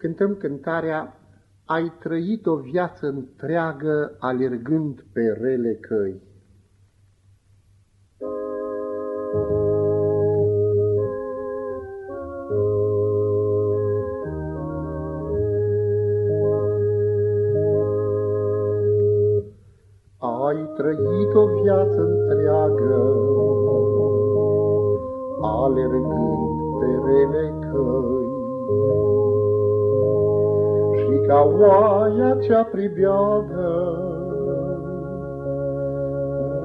cântăm cântarea Ai trăit o viață întreagă alergând pe rele căi. Ai trăit o viață întreagă alergând ca oaia cea pribeagă,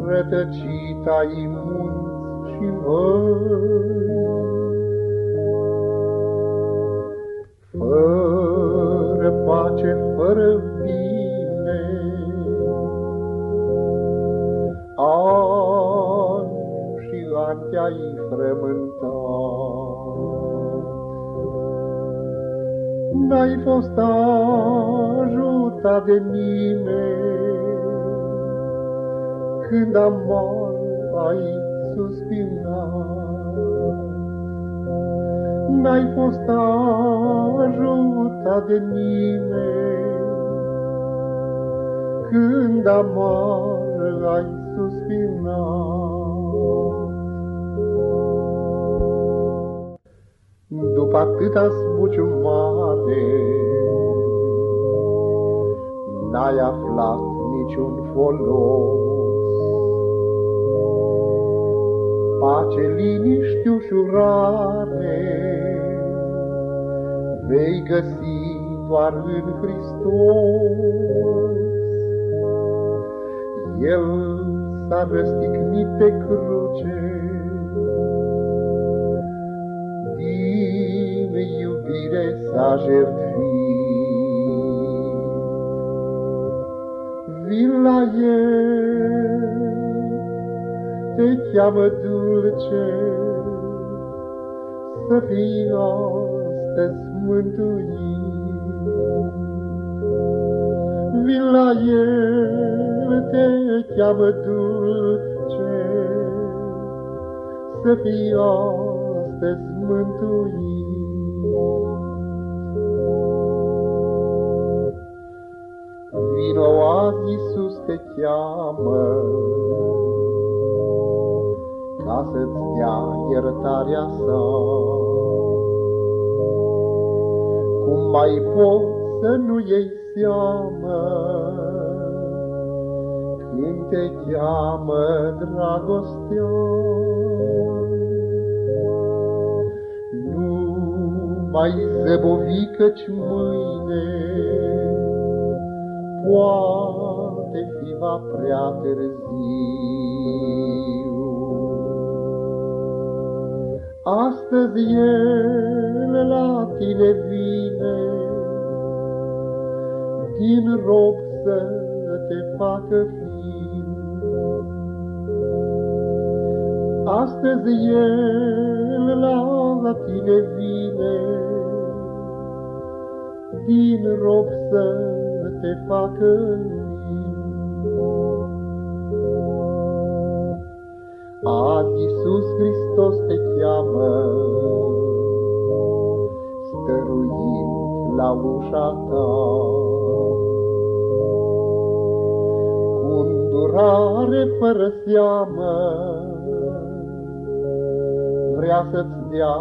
rătăcita-i munți și văi. Fără pace, fără bine, ani și ani te-ai frământat. N-ai fost ajutat de nimeni, când amor ai suspinat. N-ai fost ajutat de nimeni, când amor ai suspinat. După atâta zbuciumare, n-ai aflat niciun folos. Pace, liniști, ușurare, vei găsi doar în Hristos. El s-a răstignit pe cruce, s-a Vin la el, te cheamă dulce, să fii astăzi mântuit. Vin la el, te cheamă dulce, să fii astăzi mântuit. Vino azi, Iisus te cheamă, ca să-ți dea iertarea sa. Cum mai poți să nu iei seamă, când te cheamă dragostea? Nu mai zăbovi căci mâine, poate fi va prea târziu. Astăzi El la tine vine, din rob să te facă fiu. Astăzi El la tine vine, din rob să te facă Azi Iisus Hristos te cheamă, stăruind la ușa ta. Cu îndurare fără seamă, vrea să-ți dea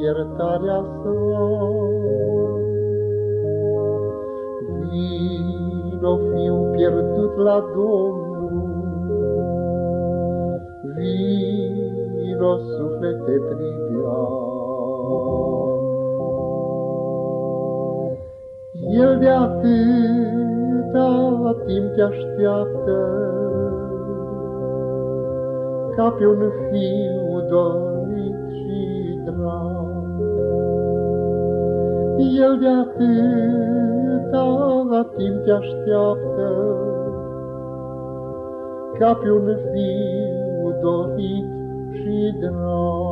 iertarea sa. Vino, fiu pierdut la Domnul, Vino, suflete pribean. El de atâta timp te așteaptă, Ca pe un fiu dorit și El de atât atâta timp te așteaptă, ca pe un fiu dorit și drag.